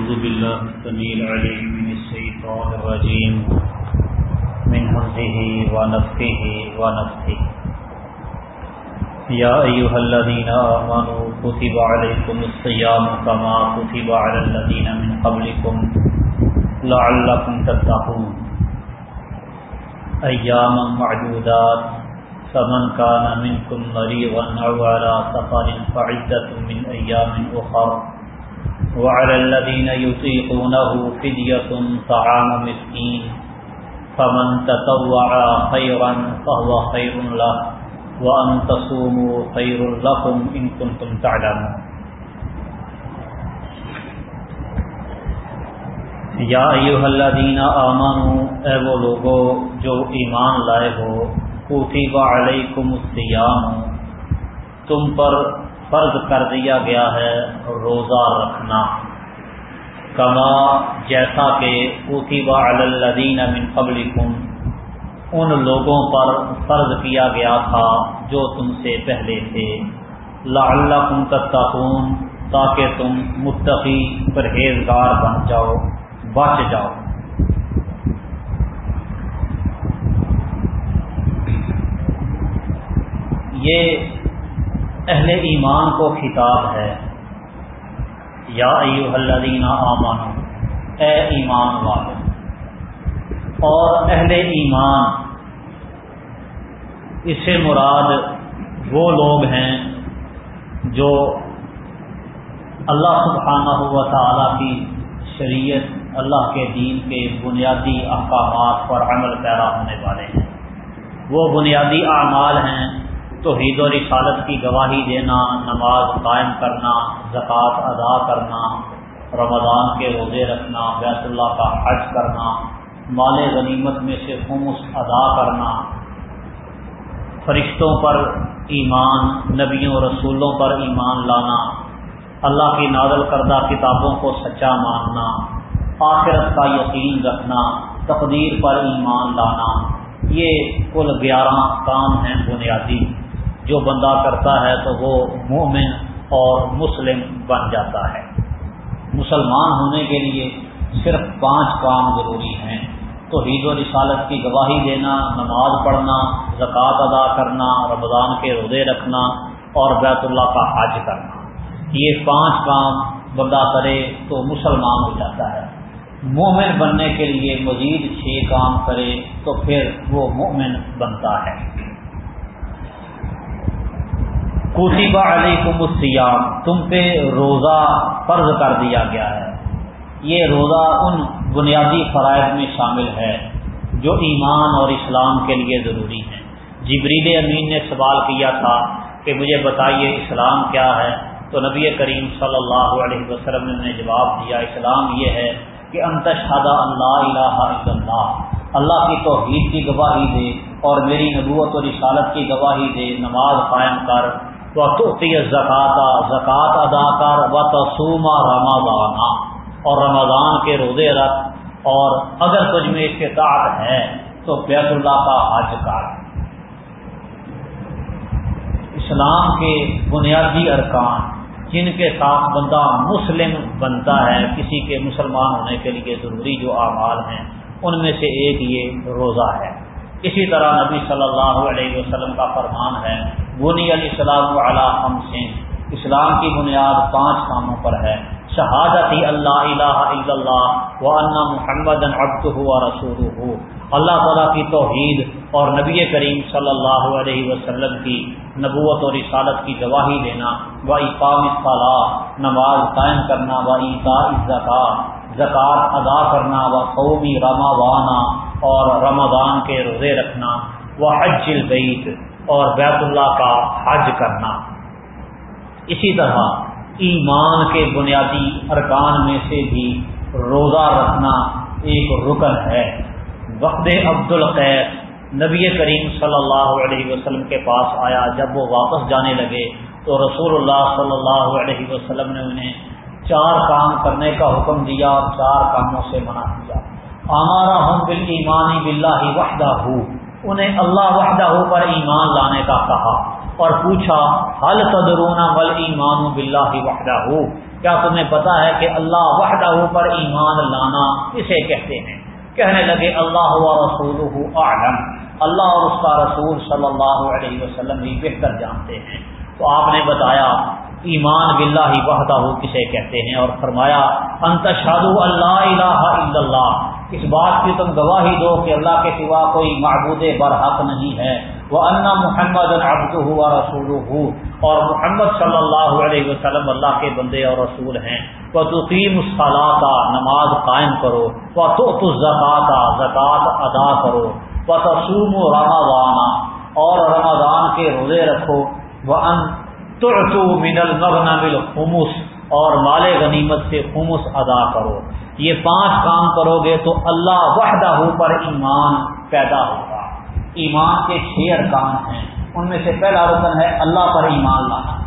أعوذ بالله السميع العليم من الشيطان الرجيم. من همزه ونفخه ونفثه يا أيها الذين آمنوا كتب عليكم الصيام كما كتب على الذين من قبلكم. لعلكم تتقون. أياما معدودات. فمن كان منكم مريضا أو على سفر فعدة من أيام أخر. وعلى الذين يطيقونه فدية طعام مسكين. فمن تطوع خيرا فهو خير له. وأن تصوموا خير لكم إن كنتم تعلمون. یا ایوہ الذین آمنوا، اے وہ لوگو جو ایمان لائے ہو کتب علیکم الصیام، تم پر فرض کر دیا گیا ہے روزہ رکھنا۔ کما جیسا کہ کتب علی الذین من قبلکم، ان لوگوں پر فرض کیا گیا تھا جو تم سے پہلے تھے۔ لعلکم تتقون، تاکہ تم متقی پرہیزگار بن جاؤ، بچ جاؤ۔ یہ اہل ایمان کو خطاب ہے۔ یا ایوہ الذین آمنوا اے ایمان والے اور اہل ایمان، اس سے مراد وہ لوگ ہیں جو اللہ سبحانہ و تعالی کی شریعت، اللہ کے دین کے بنیادی احکامات پر عمل پیرا ہونے والے ہیں۔ وہ بنیادی اعمال ہیں توحید و رسالت کی گواہی دینا، نماز قائم کرنا، زکوٰۃ ادا کرنا، رمضان کے روزے رکھنا، بیت اللہ کا حج کرنا، مال غنیمت میں سے خمس ادا کرنا، فرشتوں پر ایمان، نبیوں، رسولوں پر ایمان لانا، اللہ کی نازل کردہ کتابوں کو سچا ماننا، آخرت کا یقین رکھنا، تقدیر پر ایمان لانا، یہ کل گیارہ کام ہیں بنیادی۔ جو بندہ کرتا ہے تو وہ مومن اور مسلم بن جاتا ہے۔ مسلمان ہونے کے لیے صرف پانچ کام ضروری ہیں۔ تو عید و رسالت کی گواہی دینا، نماز پڑھنا، زکوٰۃ ادا کرنا، رمضان کے روزے رکھنا اور بیت اللہ کا حج کرنا۔ یہ پانچ کام بندہ کرے تو مسلمان ہو جاتا ہے۔ مومن بننے کے لیے مزید چھ کام کرے تو پھر وہ مومن بنتا ہے۔ کوتیبہ علیکم السیام تم پہ روزہ فرض کر دیا گیا ہے۔ یہ روزہ ان بنیادی فرائض میں شامل ہے جو ایمان اور اسلام کے لیے ضروری ہیں۔ جبریل امین نے سوال کیا تھا کہ مجھے بتائیے اسلام کیا ہے؟ تو نبی کریم صلی اللہ علیہ وسلم نے جواب دیا، اسلام یہ ہے کہ انتشادہ اللہ الہ الا اللہ اللہ کی توحید کی گواہی دے اور میری نبوت و رسالت کی گواہی دے، نماز قائم کر۔ و توتی زکاتہ زکوٰۃ ادا کر و تسوما رمضان۔ اور رمضان کے روزے رکھ۔ اور اگر تجھ میں استطاعت ہے، تو بیت اللہ کا حج کر۔ اسلام کے بنیادی ارکان، جن کے ساتھ بندہ مسلم بنتا ہے، کسی کے مسلمان ہونے کے لیے ضروری جو اعمال ہیں، ان میں سے ایک یہ روزہ ہے۔ اسی طرح نبی صلی اللہ علیہ وسلم کا فرمان ہے بنی علیہ السلام علیہ اسلام کی بنیاد پانچ کاموں پر ہے۔ شہادت اللہ الہ الا اللہ و ان محمد ابد ہوا رسول ہو اللہ تعالیٰ کی توحید اور نبی کریم صلی اللہ علیہ وسلم کی نبوت اور رسالت کی گواہی دینا و اقام صلاح نماز قائم کرنا و عیتا زکات زکوٰۃ ادا کرنا و قومی رما وانا اور رمضان کے روزے رکھنا و حج البعید اور بیت اللہ کا حج کرنا۔ اسی طرح ایمان کے بنیادی ارکان میں سے بھی روزہ رکھنا ایک رکن ہے۔ وقت عبد القیر نبی کریم صلی اللہ علیہ وسلم کے پاس آیا۔ جب وہ واپس جانے لگے تو رسول اللہ صلی اللہ علیہ وسلم نے انہیں چار کام کرنے کا حکم دیا اور چار کاموں سے منع کیا۔ ہمارا ہم بال ایمانی بلّہ وحدہ۔ ہو انہیں اللہ وحدہ پر ایمان لانے کا کہا اور پوچھا حل تدرونا بل ایمان بلّہ وحدہ? ہو کیا تمہیں پتا ہے کہ اللہ وحدہ پر ایمان لانا کسے کہتے ہیں؟ کہنے لگے، اللہ و رسول عالم اللہ اور اس کا رسول صلی اللہ علیہ وسلم ہی بہتر جانتے ہیں۔ تو آپ نے بتایا ایمان باللہ وحدہ کسے کہتے ہیں اور فرمایا انتشاد اللہ الہ الا اللہ۔ اس بات کی تم گواہی دو کہ اللہ کے سوا کوئی معبود برحق نہیں ہے۔ وہ انا محمد العبد ہوا رسول ہو اور محمد صلی اللہ علیہ وسلم اللہ کے بندے اور رسول ہیں۔ وہ تقیم الصلاح نماز قائم کرو۔ وہ تو زکات زکوٰۃ ادا کرو۔ وہ تسوم و رمضان۔ اور رمضان کے روزے رکھو۔ وہ ان تو من المغنم الخمس اور مال غنیمت سے خمس ادا کرو۔ یہ پانچ کام کرو گے تو اللہ وحدہ پر ایمان پیدا ہوگا۔ ایمان کے چھ ارکان ہیں۔ ان میں سے پہلا رکن ہے اللہ پر ایمان لانا۔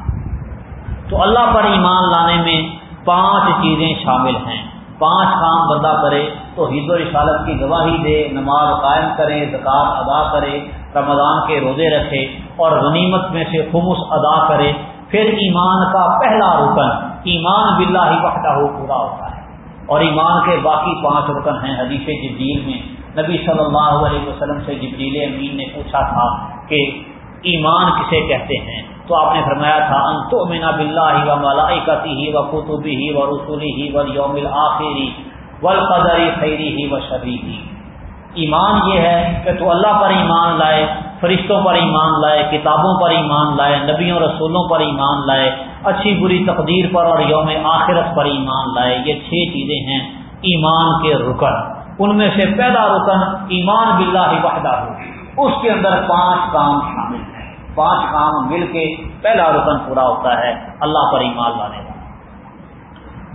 تو اللہ پر ایمان لانے میں پانچ چیزیں شامل ہیں۔ پانچ کام بندہ کرے تو حید و رسالت کی گواہی دے، نماز قائم کرے، زکوٰۃ ادا کرے، رمضان کے روزے رکھے۔ اور غنیمت میں سے خمس ادا کرے، پھر ایمان کا پہلا رکن، ایمان باللہ ہی وحدہ ہو پورا ہوتا ہے۔ اور ایمان کے باقی پانچ رکن ہیں حدیث جبریل میں۔ نبی صلی اللہ علیہ وسلم سے جبریل امین نے پوچھا تھا کہ ایمان کسے کہتے ہیں؟ تو آپ نے فرمایا تھا انتو مینا بلّہ و ملائکتی ہی و قطبی ہی و رسولی ہی و یوم الآخری والقدری خیری ہی و شبی ہی ایمان یہ ہے کہ تو اللہ پر ایمان لائے، فرشتوں پر ایمان لائے، کتابوں پر ایمان لائے، نبیوں، رسولوں پر ایمان لائے، اچھی بری تقدیر پر اور یوم آخرت پر ایمان لائے۔ یہ چھ چیزیں ہیں ایمان کے رکن۔ ان میں سے پہلا رکن ایمان باللہ وحدہ ہو اس کے اندر پانچ کام شامل ہیں۔ پانچ کام مل کے پہلا رکن پورا ہوتا ہے اللہ پر ایمان لانے کا۔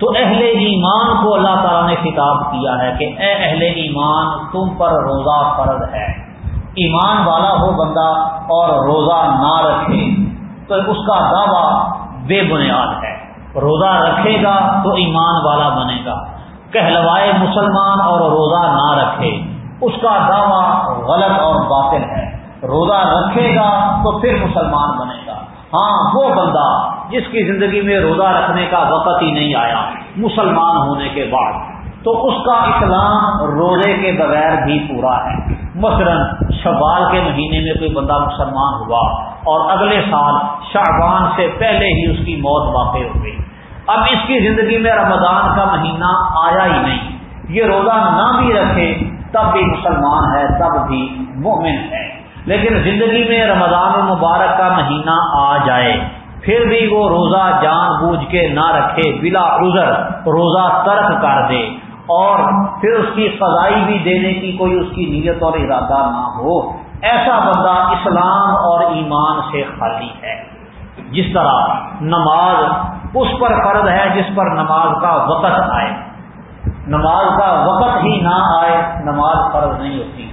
تو اہل ایمان کو اللہ تعالیٰ نے خطاب کیا ہے کہ اے اہل ایمان، تم پر روزہ فرض ہے۔ ایمان والا ہو بندہ اور روزہ نہ رکھے، تو اس کا دعویٰ بے بنیاد ہے۔ روزہ رکھے گا تو ایمان والا بنے گا۔ کہلوائے مسلمان اور روزہ نہ رکھے، اس کا دعویٰ غلط اور باطل ہے۔ روزہ رکھے گا تو پھر مسلمان بنے گا۔ ہاں وہ بندہ جس کی زندگی میں روزہ رکھنے کا وقت ہی نہیں آیا، مسلمان ہونے کے بعد۔ تو اس کا اسلام روزے کے بغیر بھی پورا ہے۔ مثلا شوال کے مہینے میں کوئی بندہ مسلمان ہوا اور اگلے سال شعبان سے پہلے ہی اس کی موت واقع ہو گئی۔ اب اس کی زندگی میں رمضان کا مہینہ آیا ہی نہیں۔ یہ روزہ نہ بھی رکھے، تب بھی مسلمان ہے، تب بھی مومن ہے۔ لیکن زندگی میں رمضان المبارک کا مہینہ آ جائے، پھر بھی وہ روزہ جان بوجھ کے نہ رکھے، بلا عذر روزہ ترک کر دے اور پھر اس کی فضائی بھی دینے کی کوئی اس کی نیت اور ارادہ نہ ہو۔ ایسا بندہ اسلام اور ایمان سے خالی ہے۔ جس طرح نماز اس پر فرض ہے جس پر نماز کا وقت آئے۔ نماز کا وقت ہی نہ آئے، نماز فرض نہیں ہوتی۔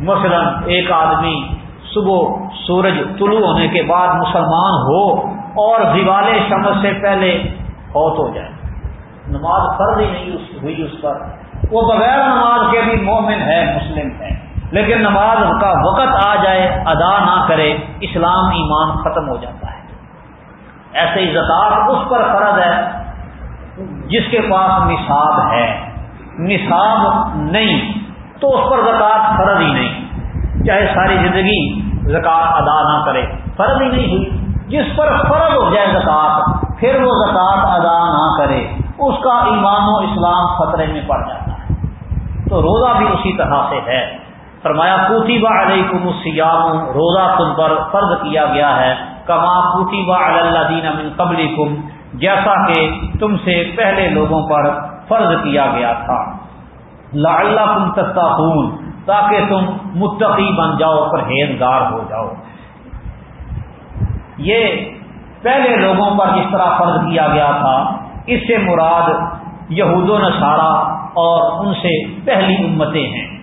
مثلا ایک آدمی صبح سورج طلوع ہونے کے بعد مسلمان ہو اور دیوال شمس سے پہلے فوت ہو جائے۔ نماز فرض ہی نہیں ہوئی اس پر۔ وہ بغیر نماز کے بھی مومن ہے، مسلم ہے۔ لیکن نماز کا وقت آ جائے، ادا نہ کرے، اسلام ایمان ختم ہو جاتا ہے۔ ایسے ہی زکات اس پر فرض ہے جس کے پاس نصاب ہے۔ نصاب نہیں۔ تو اس پر زکوٰۃ فرض ہی نہیں۔ چاہے ساری زندگی زکوٰۃ ادا نہ کرے، فرض ہی نہیں۔ ہوئی جس پر فرض ہو جائے زکوٰۃ، پھر وہ زکوٰۃ ادا نہ کرے، اس کا ایمان و اسلام خطرے میں پڑ جاتا ہے۔ تو روزہ بھی اسی طرح سے ہے۔ فرمایا پوتی با علیہ سیام روزہ تم پر فرض کیا گیا ہے۔ کما پوتی با اللہ دین امن قبل جیسا کہ تم سے پہلے لوگوں پر فرض کیا گیا تھا۔ اللہ تم تستاخون تاکہ تم متقی بن جاؤ، پرہیزگار ہو جاؤ۔ یہ پہلے لوگوں پر جس طرح فرض کیا گیا تھا، اس سے مراد یہود و نصارہ اور ان سے پہلی امتیں ہیں۔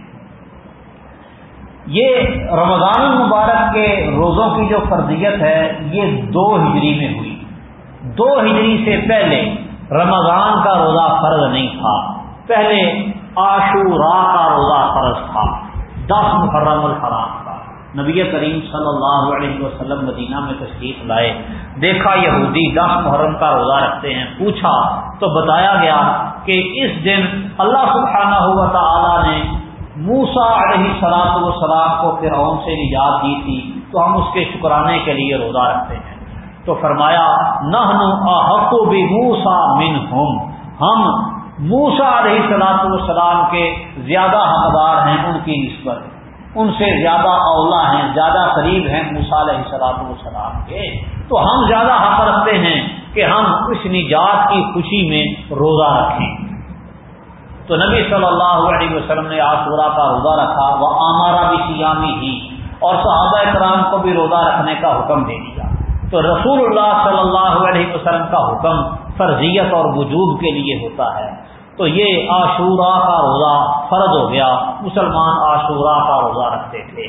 یہ رمضان المبارک کے روزوں کی جو فرضیت ہے، یہ دو ہجری میں ہوئی۔ دو ہجری سے پہلے رمضان کا روزہ فرض نہیں تھا۔ پہلے آشورا کا روزہ فرض تھا۔ دس محرم الحرام کا۔ نبی کریم صلی اللہ علیہ وسلم مدینہ میں تشریف لائے۔ دیکھا یہودی دس محرم کا روزہ رکھتے ہیں۔ پوچھا تو بتایا گیا کہ اس دن اللہ سبحانہ ہوا تعالی نے موسا علیہ سلاط وسلام کو فرعون سے نجات دی تھی۔ تو ہم اس کے شکرانے کے لیے روزہ رکھتے ہیں۔ تو فرمایا نہ ہم موسا علیہ سلاط والسلام کے زیادہ حقدار ہیں ان کی نسبت۔ ان سے زیادہ اولا ہیں، زیادہ قریب ہیں موسا علیہ سلاط والسلام کے۔ تو ہم زیادہ حق رکھتے ہیں کہ ہم اس نجات کی خوشی میں روزہ رکھیں۔ تو نبی صلی اللہ علیہ وسلم نے آسورا کا روزہ رکھا، وہ آمارا بھی سیامی ہی، اور صحابہ کرام کو بھی روزہ رکھنے کا حکم دے دیا۔ تو رسول اللہ صلی اللہ علیہ وسلم کا حکم فرضیت اور وجوب کے لیے ہوتا ہے۔ تو یہ عاشورہ کا روزہ فرض ہو گیا، مسلمان عاشورہ کا روزہ رکھتے تھے۔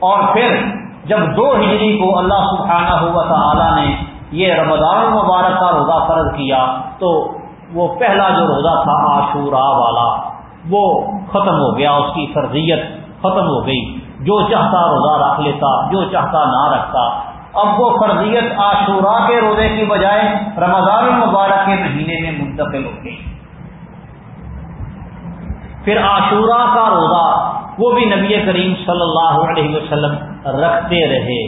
اور پھر جب دو ہجری کو اللہ سبحانہ ہوا تعالی نے یہ رمضان المبارک کا روزہ فرض کیا، تو وہ پہلا جو روزہ تھا عاشورہ والا، وہ ختم ہو گیا، اس کی فرضیت ختم ہو گئی۔ جو چاہتا روزہ رکھ لیتا، جو چاہتا نہ رکھتا۔ اب وہ فرضیت عاشورہ کے روزے کی بجائے رمضان المبارک کے مہینے میں منتقل ہو گئی۔ پھر عاشورہ کا روزہ وہ بھی نبی کریم صلی اللہ علیہ وسلم رکھتے رہے۔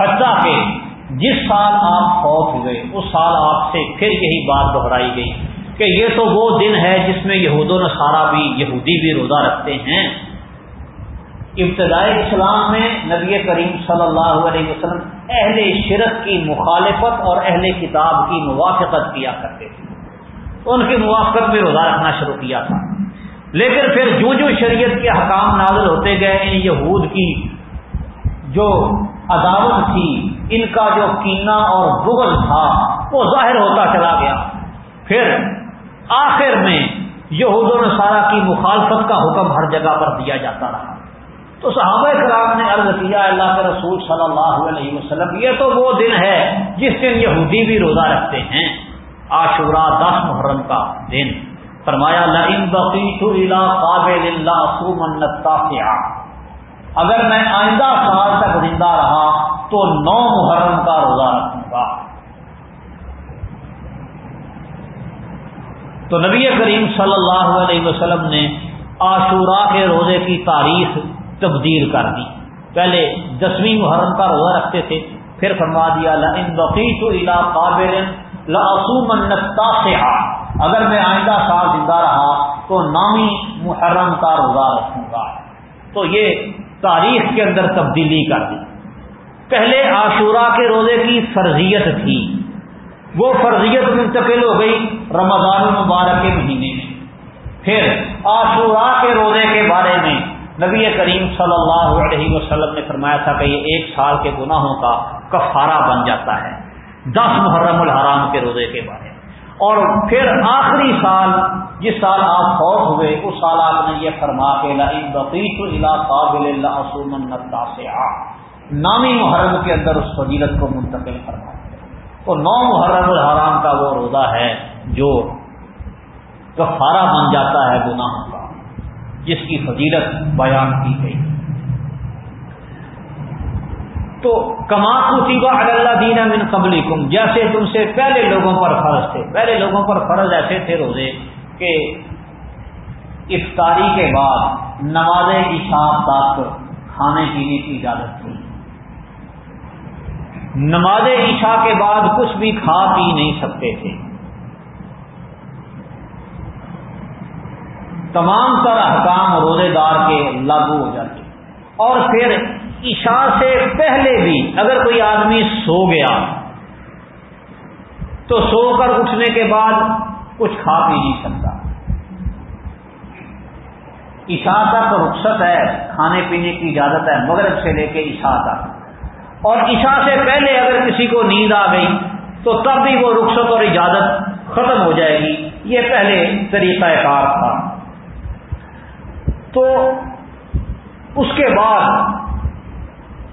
حتیٰ کہ جس سال آپ فوت ہوئے، اس سال آپ سے پھر یہی بات دہرائی گئی کہ یہ تو وہ دن ہے جس میں یہود و نصارہ بھی، یہودی بھی روزہ رکھتے ہیں۔ ابتدائی اسلام میں نبی کریم صلی اللہ علیہ وسلم اہل شرک کی مخالفت اور اہل کتاب کی موافقت کیا کرتے تھے۔ ان کی موافقت میں روزہ رکھنا شروع کیا تھا۔ لیکن پھر جو جو شریعت کے حکام نازل ہوتے گئے ان یہود کی جو عداوت تھی، ان کا جو کینا اور بغل تھا، وہ ظاہر ہوتا چلا گیا۔ پھر آخر میں یہود و نصارہ کی مخالفت کا حکم ہر جگہ پر دیا جاتا رہا۔ تو صحابہ کرام نے عرض کیا، اللہ کے رسول صلی اللہ علیہ وسلم، یہ تو وہ دن ہے جس دن یہودی بھی روزہ رکھتے ہیں۔ عاشورہ دس محرم کا دن۔ فرمایا قابل اگر میں آئندہ سال تک زندہ رہا تو نو محرم کا روزہ رکھوں گا۔ تو نبی کریم صلی اللہ علیہ وسلم نے عاشورہ کے روزے کی تاریخ تبدیل کر دی۔ پہلے دسویں محرم کا روزہ رکھتے تھے، پھر فرما دیا الا قابل اگر میں آئندہ سال زندہ رہا تو نامی محرم کا روزہ رکھوں گا۔ تو یہ تاریخ کے اندر تبدیلی کر دی۔ پہلے عاشورہ کے روزے کی فرضیت تھی۔ وہ فرضیت منتقل ہو گئی رمضان المبارک کے مہینے میں۔ پھر عاشورہ کے روزے کے بارے میں نبی کریم صلی اللہ علیہ وسلم نے فرمایا تھا کہ یہ ایک سال کے گناہوں کا کفارہ بن جاتا ہے۔ دس محرم الحرام کے روزے کے بارے اور پھر آخری سال، جس سال آپ فوت ہوئے، اس سال آپ نے یہ فرما کے نامی محرم کے اندر اس فضیلت کو منتقل فرما تو نو محرم الحرام کا وہ روزہ ہے جو کفارہ بن جاتا ہے گناہوں کا، جس کی فضیلت بیان کی گئی۔ تو کما کتیبہ اللہ دینا من قبل جیسے تم سے پہلے لوگوں پر فرض تھے۔ پہلے لوگوں پر فرض ایسے تھے روزے کہ افطاری کے بعد نماز عشاء تک کھانے پینے کی اجازت تھی۔ نماز عشاء کے بعد کچھ بھی کھا پی نہیں سکتے تھے۔ تمام تر حکام روزے دار کے لاگو ہو جاتے۔ اور پھر عشاء سے پہلے بھی اگر کوئی آدمی سو گیا تو سو کر اٹھنے کے بعد کچھ کھا پی نہیں سکتا۔ عشاء تک رخصت ہے، کھانے پینے کی اجازت ہے، مغرب سے لے کے عشاء تک۔ اور عشاء سے پہلے اگر کسی کو نیند آ گئی تو تب بھی وہ رخصت اور اجازت ختم ہو جائے گی۔ یہ پہلے طریقہ کار تھا۔ تو اس کے بعد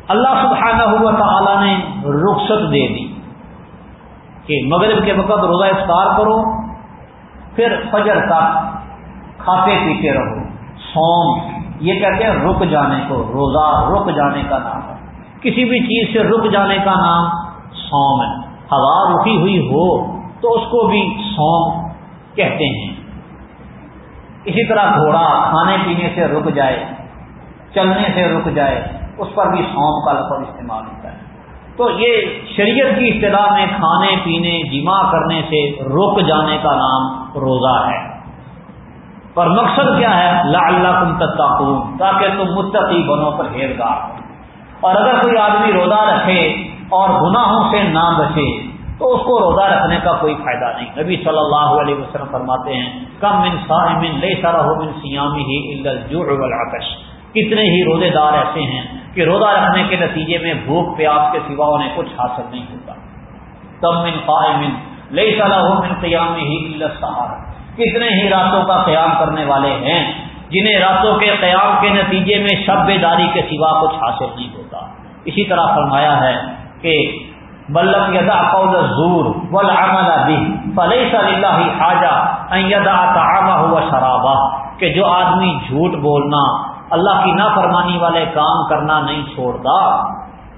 اللہ سبحانہ ہوا تعالیٰ نے رخصت دے دی کہ مغرب کے وقت روزہ افطار کرو، پھر فجر تک کھاتے پیتے رہو سوم یہ کہتے ہیں رک جانے کو، روزہ رک جانے کا نام ہے۔ کسی بھی چیز سے رک جانے کا نام سوم ہے۔ ہوا رکی ہوئی ہو تو اس کو بھی سوم کہتے ہیں۔ اسی طرح گھوڑا کھانے پینے سے رک جائے، چلنے سے رک جائے اس پر بھی سونپ کا لفظ استعمال ہوتا ہے۔ تو یہ شریعت کی اصطلاح میں کھانے، پینے، جمع کرنے سے رک جانے کا نام روزہ ہے۔ پر مقصد کیا ہے؟ لا اللہ کم تتاخون تاکہ تم متقی بنو پر ہیرگار اور اگر کوئی آدمی روزہ رکھے اور گناہوں سے نہ بچے، تو اس کو روزہ رکھنے کا کوئی فائدہ نہیں۔ نبی صلی اللہ علیہ وسلم فرماتے ہیں، کم من صاحب لے سارا ہو من سیامی ہی الجوش کتنے ہی روزے دار ایسے ہیں کہ روزہ رکھنے کے نتیجے میں بھوک پیاس کے سوا انہیں کچھ حاصل نہیں ہوتا۔ کم من قائم لے سارا ہو من قیام ہی سہارا کتنے ہی راتوں کا قیام کرنے والے ہیں جنہیں راتوں کے قیام کے نتیجے میں شب بیداری کے سوا کچھ حاصل نہیں ہوتا۔ اسی طرح فرمایا ہے کہ بلک یدا قول زور والعمل به فليس لله حاجہ ان يدع طعامه وشرابه کہ جو آدمی جھوٹ بولنا اللہ کی نافرمانی والے کام کرنا نہیں چھوڑتا،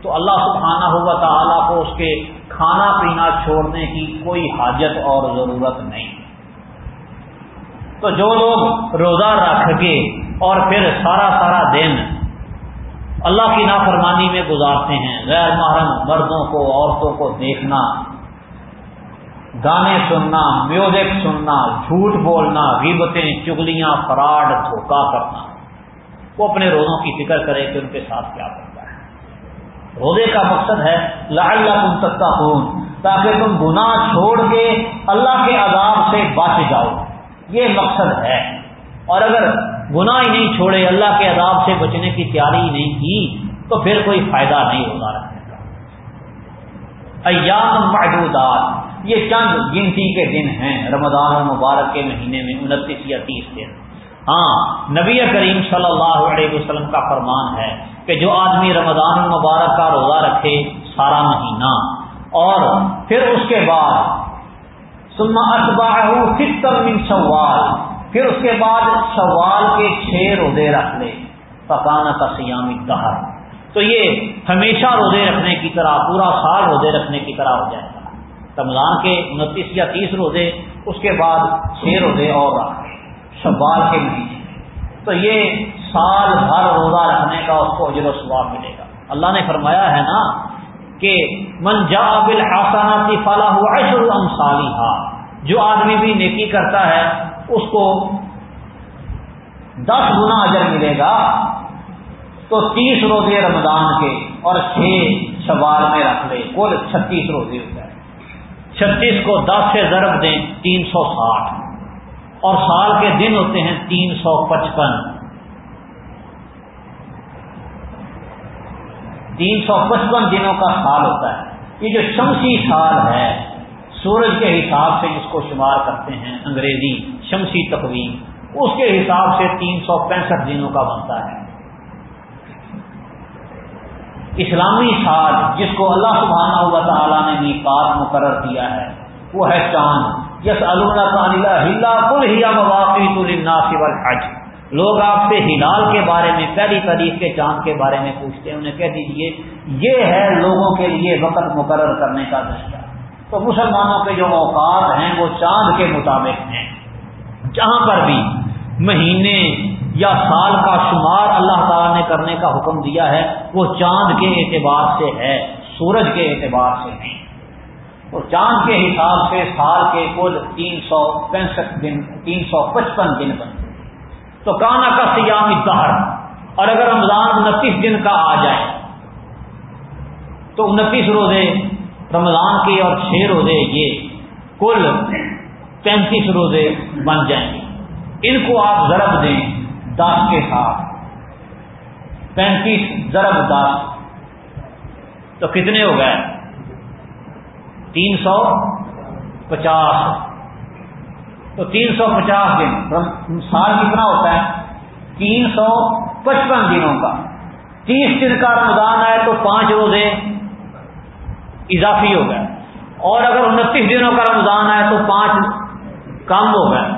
تو اللہ سبحانہ ہوا تعالیٰ کو اس کے کھانا پینا چھوڑنے کی کوئی حاجت اور ضرورت نہیں۔ تو جو لوگ روزہ رکھ کے اور پھر سارا سارا دن اللہ کی نافرمانی میں گزارتے ہیں، غیر محرم مردوں کو، عورتوں کو دیکھنا، گانے سننا، میوزک سننا، جھوٹ بولنا، غیبتیں، چگلیاں، فراڈ دھوکا کرنا۔ وہ اپنے روزوں کی فکر کرے کہ ان کے ساتھ کیا کرتا ہے۔ روزے کا مقصد ہے لال تم سکتا خون تاکہ تم گناہ چھوڑ کے اللہ کے عذاب سے بچ جاؤ۔ یہ مقصد ہے۔ اور اگر گناہ ہی نہیں چھوڑے، اللہ کے عذاب سے بچنے کی تیاری نہیں کی، تو پھر کوئی فائدہ نہیں ہوگا رکھنے کا ایام محدودات یہ چند گنتی کے دن ہیں، رمضان المبارک کے مہینے میں انتیس یا تیس دن۔ ہاں نبی کریم صلی اللہ علیہ وسلم کا فرمان ہے کہ جو آدمی رمضان المبارک کا روزہ رکھے سارا مہینہ، اور پھر اس کے بعد سما ستر من سوال پھر اس کے بعد سوال کے چھ روزے رکھ لے پکانا کا سیامی دہر تو یہ ہمیشہ روزے رکھنے کی طرح، پورا سال روزے رکھنے کی طرح ہو جائے گا رمضان کے انتیس یا تیس روزے، اس کے بعد چھ روزے اور رکھ سوال کے مہینے تو یہ سال بھر روزہ رکھنے کا اس کو اجر و ثواب ملے گا۔ اللہ نے فرمایا ہے نا کہ من جا بل آسانہ فلاح ہوا جو آدمی بھی نیکی کرتا ہے، اس کو دس گنا اجر ملے گا تو تیس روزے رمضان کے اور چھ سوال میں رکھ لے، کل چھتیس روزے ہو جائے۔ چھتیس کو دس سے ضرب دیں، تین سو ساٹھ۔ اور سال کے دن ہوتے ہیں تین سو پچپن۔ تین سو پچپن دنوں کا سال ہوتا ہے۔ یہ جو شمسی سال ہے، سورج کے حساب سے جس کو شمار کرتے ہیں انگریزی شمسی تقویم، اس کے حساب سے تین سو پینسٹھ دنوں کا بنتا ہے۔ اسلامی سال جس کو اللہ سبحانہ ہوا تعالیٰ نے بھی مقرر کیا ہے، وہ ہے چاند۔ یس اللہ کل ہیا مواقع حج لوگ آپ سے ہلال کے بارے میں، پہلی تاریخ کے چاند کے بارے میں پوچھتے ہیں، انہیں کہہ دیجیے، یہ ہے لوگوں کے لیے وقت مقرر کرنے کا ذریعہ۔ تو مسلمانوں کے جو اوقات ہیں، وہ چاند کے مطابق ہیں۔ جہاں پر بھی مہینے یا سال کا شمار اللہ تعالیٰ نے کرنے کا حکم دیا ہے، وہ چاند کے اعتبار سے ہے، سورج کے اعتبار سے نہیں تو چاند کے حساب سے سال کے کل تین سو پینسٹھ دن، تین سو پچپن دن بنتے تو کانا کا سیام دہر۔ اور اگر رمضان انتیس دن کا آ جائے، تو انتیس روزے رمضان کے اور چھ روزے یہ کل پینتیس روزے بن جائیں گے۔ ان کو آپ ضرب دیں دس کے ساتھ۔ پینتیس ضرب دس۔ تو کتنے ہو گئے؟ تین سو پچاس۔ تو تین سو پچاس دن مطلب سال کتنا ہوتا ہے؟ تین سو پچپن دنوں کا۔ تیس دن کا رمضان آئے تو پانچ روزے اضافی ہو گئے۔ اور اگر انتیس دنوں کا رمضان آئے تو پانچ کم ہو گئے۔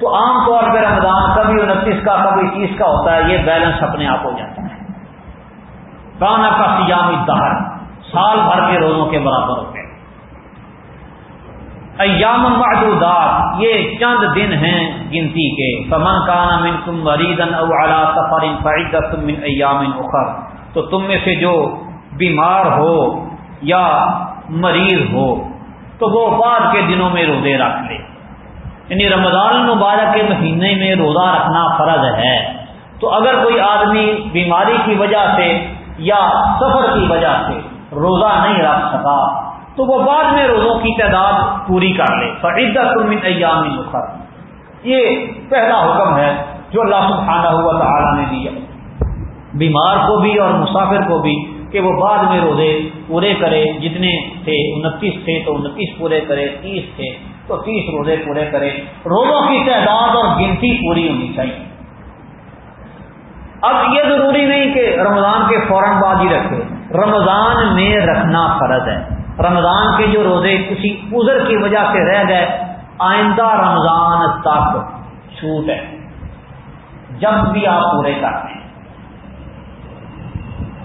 تو عام طور پہ رمضان کبھی انتیس کا، کبھی تیس کا ہوتا ہے، یہ بیلنس اپنے آپ ہو جاتا ہے۔ کانا کا سیام دہر سال بھر کے روزوں کے برابر ہو گئے ایام معدودات یہ چند دن ہیں گنتی کے۔ فمن کانا من تم مریدن او علا سفر فعدت من ایام اخر۔ تو تم میں سے جو بیمار ہو یا مریض ہو، تو وہ بعد کے دنوں میں روزے رکھ لے۔ یعنی رمضان المبارک کے مہینے میں روزہ رکھنا فرض ہے۔ تو اگر کوئی آدمی بیماری کی وجہ سے یا سفر کی وجہ سے روزہ نہیں رکھ سکا تو وہ بعد میں روزوں کی تعداد پوری کر لے۔ فعدت من ایام مخر یہ پہلا حکم ہے جو اللہ سبحانہ ہوا تعالی نے دیا۔ بیمار کو بھی اور مسافر کو بھی کہ وہ بعد میں روزے پورے کرے۔ جتنے تھے انتیس تھے تو انتیس پورے کرے، تیس تھے تو تیس روزے پورے کرے۔ روزوں کی تعداد اور گنتی پوری ہونی چاہیے۔ اب یہ ضروری نہیں کہ رمضان کے فوراً بعد ہی رکھے۔ رمضان میں رکھنا فرض ہے۔ رمضان کے جو روزے کسی ازر کی وجہ سے رہ گئے، آئندہ رمضان تک چھوٹ ہے۔ جب بھی آپ پورے کرتے ہیں۔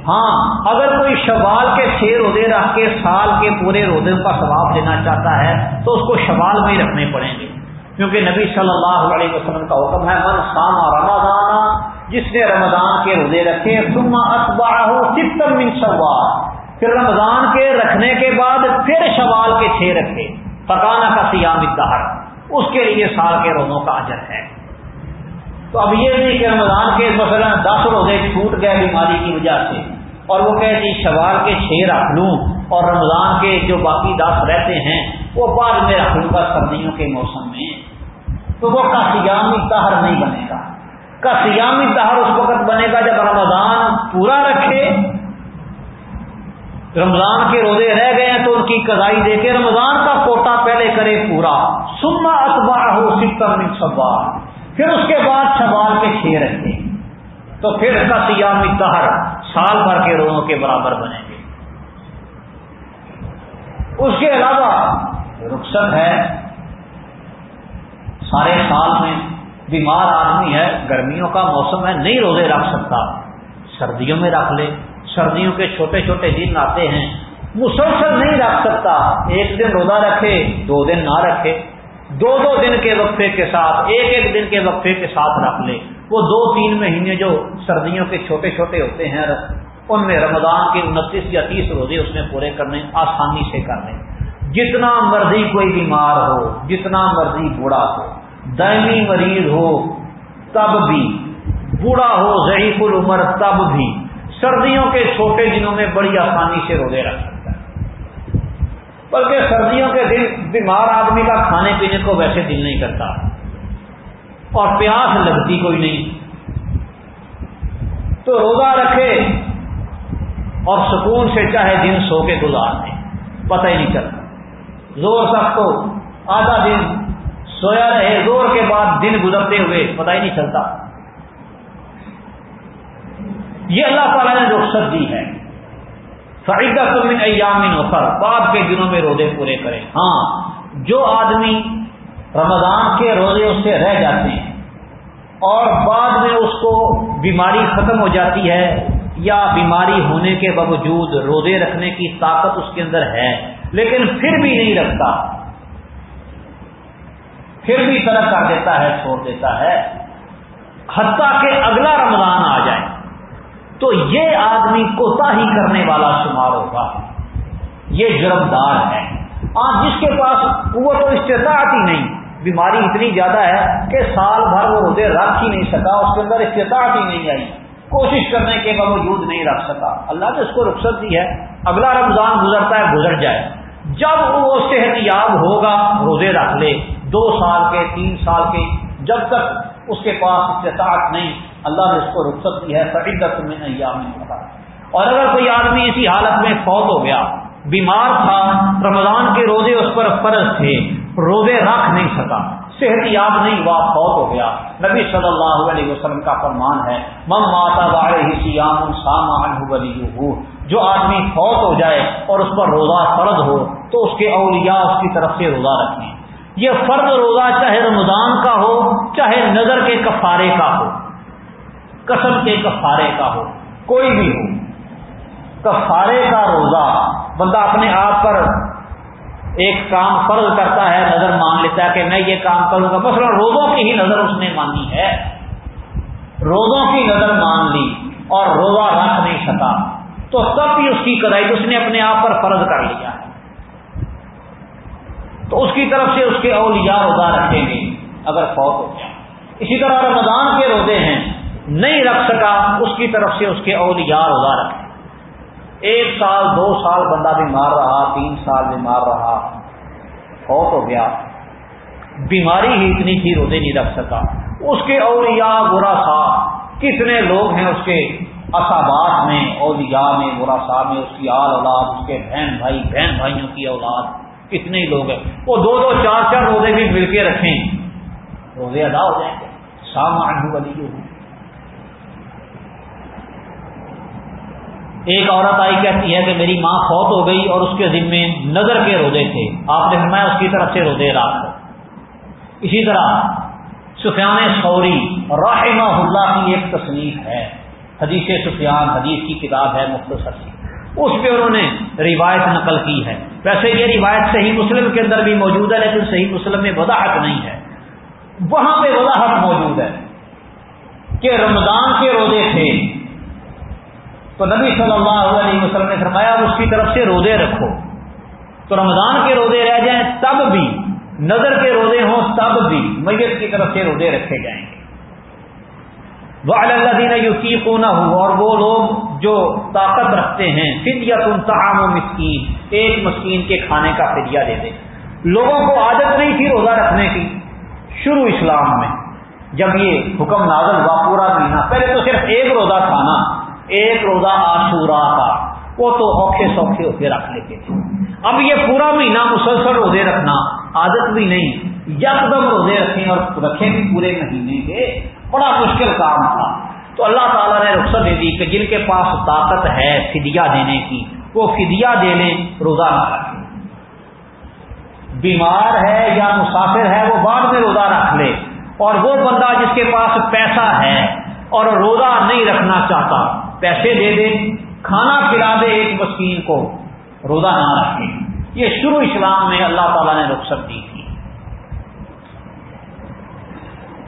ہاں اگر کوئی شوال کے چھ روزے رکھ کے سال کے پورے روزے کا ثواب دینا چاہتا ہے، تو اس کو شوال میں ہی رکھنے پڑیں گے۔ کیونکہ نبی صلی اللہ علیہ وسلم کا حکم ہے، من ساما رمضان، جس نے رمضان کے روزے رکھے، ثم ستم من شوال پھر رمضان کے رکھنے کے بعد پھر شوال کے چھ رکھے۔ پکانا کا سیام دہر اس کے لیے سال کے روزوں کا اجر ہے۔ تو اب یہ نہیں کہ رمضان کے مثلا دس روزے چھوٹ گئے بیماری کی وجہ سے اور وہ کہ جی شوال کے چھ رکھ لوں اور رمضان کے جو باقی دس رہتے ہیں وہ بعد میں رکھ لوں گا سردیوں کے موسم میں۔ تو وہ کا سیامی تہر نہیں بنے گا۔ کا سیامی تہر اس وقت بنے گا جب رمضان پورا رکھے رمضان کے روزے رہ گئے ہیں تو ان کی کزائی دے کے رمضان کا کوٹا پہلے کرے پورا۔ سما اتبا ہو ستر سوال پھر اس کے بعد شوال کے چھ رکھے تو پھر کا سیامی تہر سال بھر کے روزوں کے برابر بنیں گے اس کے علاوہ رخصت ہے۔ سارے سال میں بیمار آدمی ہے، گرمیوں کا موسم ہے، نہیں روزے رکھ سکتا۔ سردیوں میں رکھ لے۔ سردیوں کے چھوٹے چھوٹے دن آتے ہیں، مسلسل نہیں رکھ سکتا۔ ایک دن روزہ رکھے، دو دن نہ رکھے۔ دو دو دن کے وقفے کے ساتھ، ایک ایک دن کے وقفے کے ساتھ رکھ لے۔ وہ دو تین مہینے جو سردیوں کے چھوٹے چھوٹے ہوتے ہیں، ان میں رمضان کے انتیس یا تیس روزے اس میں پورے کرنے آسانی سے کرنے جتنا مرضی کوئی بیمار ہو، جتنا مرضی بوڑھا ہو، دائمی مریض ہو، تب بھی، بوڑھا ہو، ضعیف العمر، تب بھی۔ سردیوں کے چھوٹے دنوں میں بڑی آسانی سے روزے رکھ سکتا ہے۔ بلکہ سردیوں کے دن بیمار آدمی کا کھانے پینے کو ویسے دل نہیں کرتا۔ اور پیاس لگتی کوئی نہیں۔ تو روزہ رکھے اور سکون سے چاہے دن سو کے گزار دیں پتہ ہی نہیں چلتا۔ زور سخت تو آدھا دن سویا رہے، زور کے بعد دن گزرتے ہوئے پتہ ہی نہیں چلتا۔ یہ اللہ تعالیٰ نے رخصت دی ہے۔ فائدہ تم ایامن وفر بعد کے دنوں میں روزے پورے کریں۔ ہاں جو آدمی رمضان کے روزے اس سے رہ جاتے ہیں اور بعد میں اس کو بیماری ختم ہو جاتی ہے یا بیماری ہونے کے باوجود روزے رکھنے کی طاقت اس کے اندر ہے، لیکن پھر بھی نہیں رکھتا، پھر بھی طرح کر دیتا ہے، چھوڑ دیتا ہے۔ حتیٰ کہ اگلا رمضان آ جائے۔ تو یہ آدمی کوتا ہی کرنے والا شمار ہوگا۔ یہ جرمدار ہے۔ آج جس کے پاس وہ تو استطاعت ہی نہیں، بیماری اتنی زیادہ ہے کہ سال بھر وہ روزے رکھ ہی نہیں سکا، اس کے اندر استطاعت ہی نہیں آئی۔ کوشش کرنے کے باوجود نہیں رکھ سکا۔ اللہ نے اس کو رخصت دی ہے۔ اگلا رمضان گزرتا ہے، گزر جائے۔ جب وہ صحت یاب ہوگا، روزے رکھ لے۔ دو سال کے، تین سال کے، جب تک اس کے پاس استطاعت نہیں اللہ نے اس کو رخصت دی ہے فعدت میں ایام اور اگر کوئی آدمی اسی حالت میں فوت ہو گیا، بیمار تھا، رمضان کے روزے اس پر فرض تھے، روزے رکھ نہیں سکا، صحت یاب نہیں ہوا فوت ہو گیا۔ نبی صلی اللہ علیہ وسلم کا فرمان ہے مم ماتا سیام جو آدمی فوت ہو جائے اور اس پر روزہ فرض ہو، تو اس کے اولیاء اس کی طرف سے روزہ رکھیں۔ یہ فرض روزہ چاہے رمضان کا ہو، چاہے نظر کے کفارے کا ہو۔ قسم کے کفارے کا ہو، کوئی بھی ہو۔ کفارے کا روزہ بندہ اپنے آپ پر ایک کام فرض کرتا ہے، نظر مان لیتا ہے کہ میں یہ کام کروں گا۔ مثلا روزوں کی ہی نظر اس نے مانی ہے۔ روزوں کی نظر مان لی اور روزہ رکھ نہیں سکا، تو تب بھی اس کی کدائی اس نے اپنے آپ پر فرض کر لیا ہے۔ تو اس کی طرف سے اس کے اولیاء روزہ رکھیں گے، اگر فوت ہو جائے۔ اسی طرح رمضان کے روزے ہیں۔ نہیں رکھ سکا، اس کی طرف سے اس کے اولیاء روزہ رکھیں ایک سال، دو سال بندہ بیمار رہا، تین سال بیمار رہا، فوت ہو گیا۔ بیماری ہی اتنی تھی، روزے نہیں رکھ سکا۔ اس کے اولیاء برا سا کتنے لوگ ہیں اس کے اصابات میں، اولیاء میں، برا سا میں، اس کی آل اولاد، اس کے بہن بھائی، بہن بھائیوں کی اولاد۔ کتنے ہی لوگ ہیں۔ وہ دو دو، چار چار روزے بھی مل کے رکھیں۔ روزے ادا ہو جائیں گے۔ شام ایک عورت آئی کہتی ہے کہ میری ماں فوت ہو گئی اور اس کے ذمے نظر کے روزے تھے۔ آپ نے فرمایا اس کی طرف سے روزے رات اسی طرح سفیان سوری رحمہ اللہ کی ایک تصنیف ہے۔ حدیث سفیان، حدیث کی کتاب ہے مختصر سی۔ اس پہ انہوں نے روایت نقل کی ہے۔ ویسے یہ روایت صحیح مسلم کے اندر بھی موجود ہے، لیکن صحیح مسلم میں وضاحت نہیں ہے۔ وہاں پہ وضاحت موجود ہے کہ رمضان کے روزے تھے۔ تو نبی صلی اللہ علیہ وسلم نے فرمایا اس کی طرف سے روزے رکھو۔ تو رمضان کے روزے رہ جائیں تب بھی، نظر کے روزے ہوں تب بھی میت کی طرف سے روزے رکھے جائیں گے۔ وہ اللہ دین یوسی کو نہ ہو اور وہ لوگ جو طاقت رکھتے ہیں فدیا تم تعام و مسکین، ایک مسکین کے کھانے کا فدیا دے دے لوگوں کو عادت نہیں تھی روزہ رکھنے کی۔ شروع اسلام میں جب یہ حکم نازل ہوا، پورا مہینہ، پہلے تو صرف ایک روزہ تھا ایک روزہ آشورا کا، وہ تو اوکھے سوکھے ہوتے رکھ لیتے تھے۔ اب یہ پورا مہینہ مسلسل روزے رکھنا عادت بھی نہیں یکدم روزے رکھیں اور رکھیں بھی پورے مہینے کے بڑا مشکل کام تھا۔ تو اللہ تعالیٰ نے رخصت دے دی کہ جن کے پاس طاقت ہے فدیہ دینے کی، وہ فدیہ دے لیں، روزہ نہ رکھیں۔ بیمار ہے یا مسافر ہے، وہ بعد میں روزہ رکھ لے۔ اور وہ بندہ جس کے پاس پیسہ ہے اور روزہ نہیں رکھنا چاہتا پیسے دے دے کھانا کھلا دے ایک مسکین کو، روزہ نہ رکھے یہ شروع اسلام میں اللہ تعالیٰ نے رخصت دی تھی۔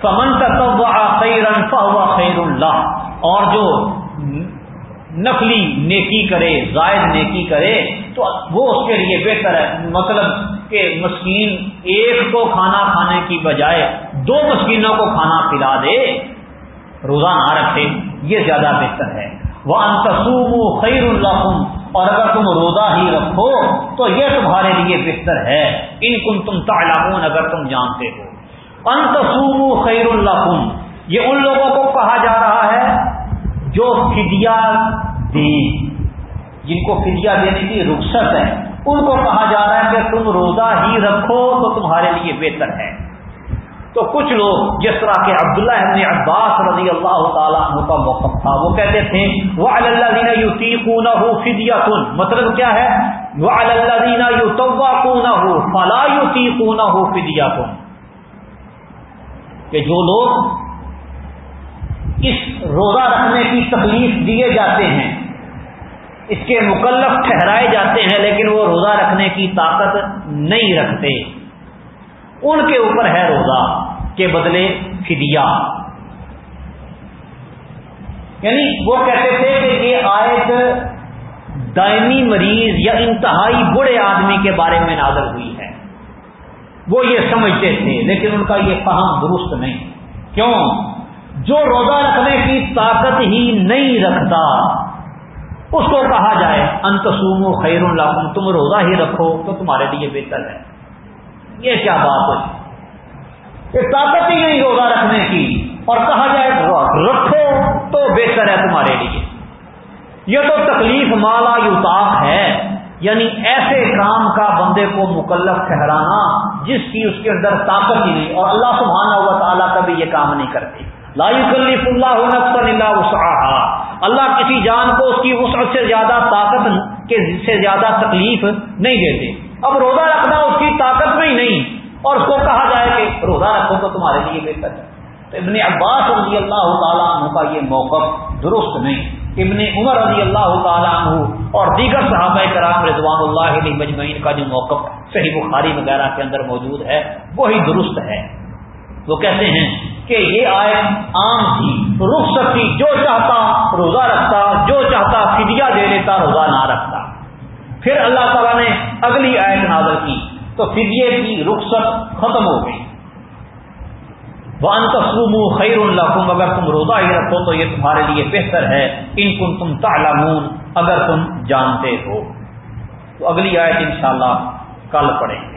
فمن کا خیر اللہ اور جو نقلی نیکی کرے، زائد نیکی کرے، تو وہ اس کے لیے بہتر ہے۔ مطلب کہ مسکین ایک کو کھانا کھانے کی بجائے دو مسکینوں کو کھانا پلا دے، روزہ نہ رکھے۔ یہ زیادہ بہتر ہے۔ وہ انتسوم خیر اللہ اور اگر تم روزہ ہی رکھو تو یہ تمہارے لیے بہتر ہے۔ ان کن تم تعلقون اگر تم جانتے ہو۔ انتصوم خیر اللہ یہ ان لوگوں کو کہا جا رہا ہے جو فدیا دیں۔ جن کو فدیا دینے کی رخصت ہے۔ ان کو کہا جا رہا ہے کہ تم روزہ ہی رکھو تو تمہارے لیے بہتر ہے۔ تو کچھ لوگ جس طرح کے عبداللہ ابن عباس رضی اللہ تعالیٰ عنہ کا موقف تھا، وہ کہتے تھے وہ اللہ دینا یو تیقون ہو فدیا کن مطلب کیا ہے؟ وہ اللہ دینا یو توا کون ہو فلا یو تیقون ہو فدیا کن کہ جو لوگ اس روزہ رکھنے کی تکلیف دیے جاتے ہیں، اس کے مکلف ٹھہرائے جاتے ہیں، لیکن وہ روزہ رکھنے کی طاقت نہیں رکھتے۔ ان کے اوپر ہے روزہ کے بدلے فدیا یعنی وہ کہتے تھے کہ یہ آیت دائمی مریض یا انتہائی بڑے آدمی کے بارے میں نازل ہوئی ہے۔ وہ یہ سمجھتے تھے، لیکن ان کا یہ فہم درست نہیں۔ کیوں؟ جو روزہ رکھنے کی طاقت ہی نہیں رکھتا، اس کو کہا جائے انتسوم و خیر اللہ تم روزہ ہی رکھو تو تمہارے لیے بہتر ہے۔ یہ کیا بات ہے؟ کہ طاقت ہی نہیں روزہ رکھنے کی۔ اور کہا جائے رکھو تو بہتر ہے تمہارے لیے۔ یہ تو تکلیف مالا یوتاق ہے۔ یعنی ایسے کام کا بندے کو مکلف ٹھہرانا جس کی اس کے اندر طاقت ہی نہیں۔ اور اللہ سبحانہ ہوا تعالیٰ کبھی یہ کام نہیں کرتے۔ لا کلف اللہ اللہ وسعہ اللہ کسی جان کو اس کی وسعت سے زیادہ طاقت کے سے زیادہ تکلیف نہیں دیتے۔ اب روزہ رکھنا اس کی طاقت میں ہی نہیں۔ اور اس کو کہا جائے کہ روزہ رکھو تو تمہارے لیے بہتر ہے۔ تو ابن عباس رضی اللہ تعالیٰ عنہ کا یہ موقف درست نہیں۔ ابن عمر رضی اللہ تعالیٰ عنہ اور دیگر صحابہ کرام رضوان اللہ علیہ مجمعین کا جو موقف صحیح بخاری وغیرہ کے اندر موجود ہے، وہی درست ہے۔ وہ کہتے ہیں کہ یہ آئے عام تھی، رخصت تھی، جو چاہتا روزہ رکھتا، جو چاہتا فدیہ دے لیتا روزہ نہ رکھتا۔ پھر اللہ تعالیٰ نے اگلی آیت نازل کی تو فدیے کی رخصت ختم ہو گئی۔ وان تصوم خیر اللہ اگر تم روزہ ہی رکھو تو یہ تمہارے لیے بہتر ہے۔ ان کن تم تعلمون، اگر تم جانتے ہو۔ تو اگلی آیت انشاءاللہ کل پڑھیں گے۔